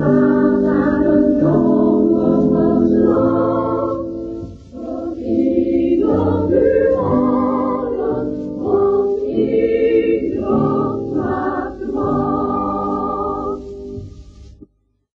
Lord.